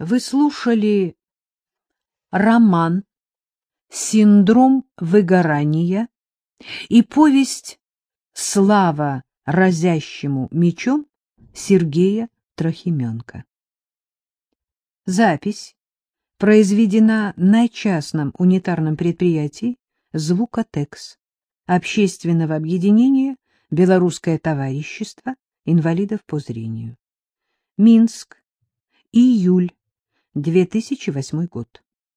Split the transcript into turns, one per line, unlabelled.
Вы слушали роман «Синдром выгорания» и повесть «Слава разящему мечом» Сергея Трохименко. Запись произведена на частном унитарном предприятии «Звукотекс» общественного объединения «Белорусское товарищество инвалидов по зрению». Минск, июль 2008 год.